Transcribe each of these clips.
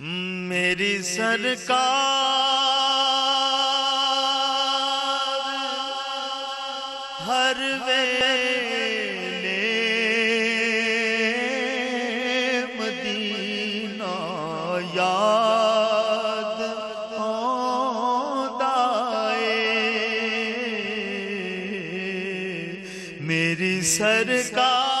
میری سرکار ہر ویلے مدینہ یاد آندا میری سرکار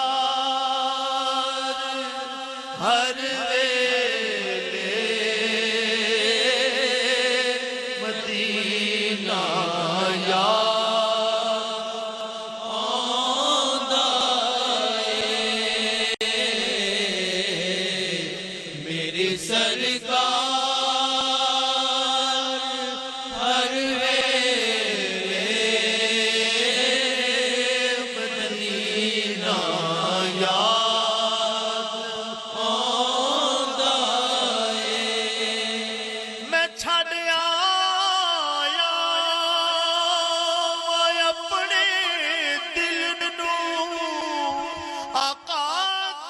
ਆਕਾ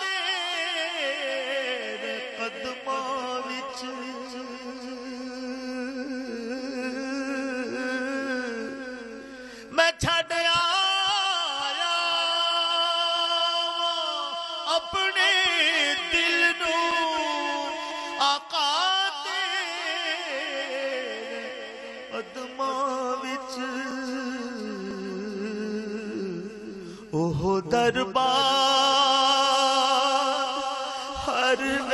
ਵਿੱਚ। ਮੈਂ ਛੱਡ ਆਪਣੇ ਦਿਲ ਨੂੰ। ਆਕਾ ਤੇਰੇ ਵਿੱਚ। ਉਹ ਦਰਬਾਰ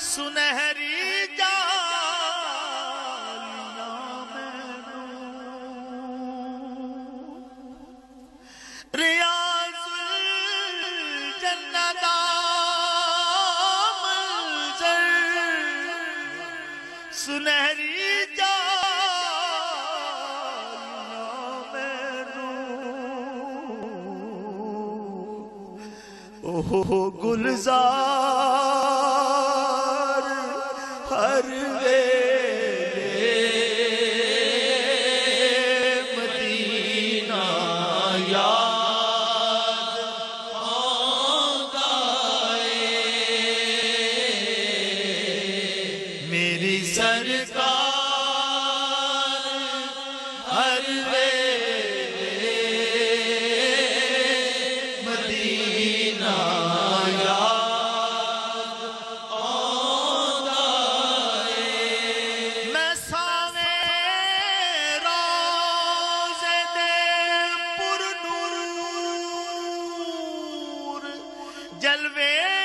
سنہری جالیاں ریاض الجنت دا منظر سنہری جالیاں مینوں اوہ گلزار سرکار ہر ویلے مدینہ یاد میں ساویں روزے دے پر نور جلوے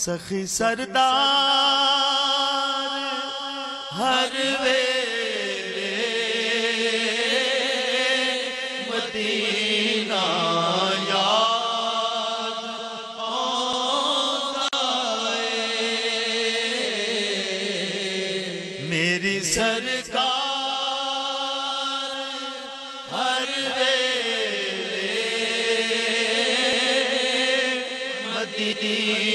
سخی سردار ہر ویلے مدینہ میری سرکار ہر ویلے مدینہ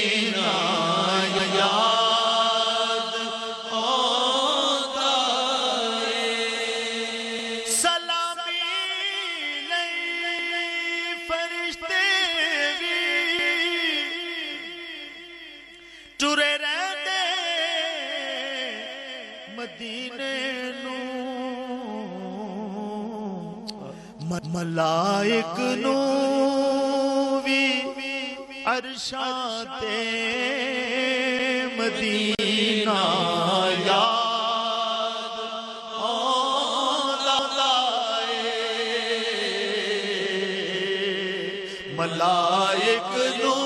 ملائک نو بھی عرشاں مدینہ یاد ملائک نو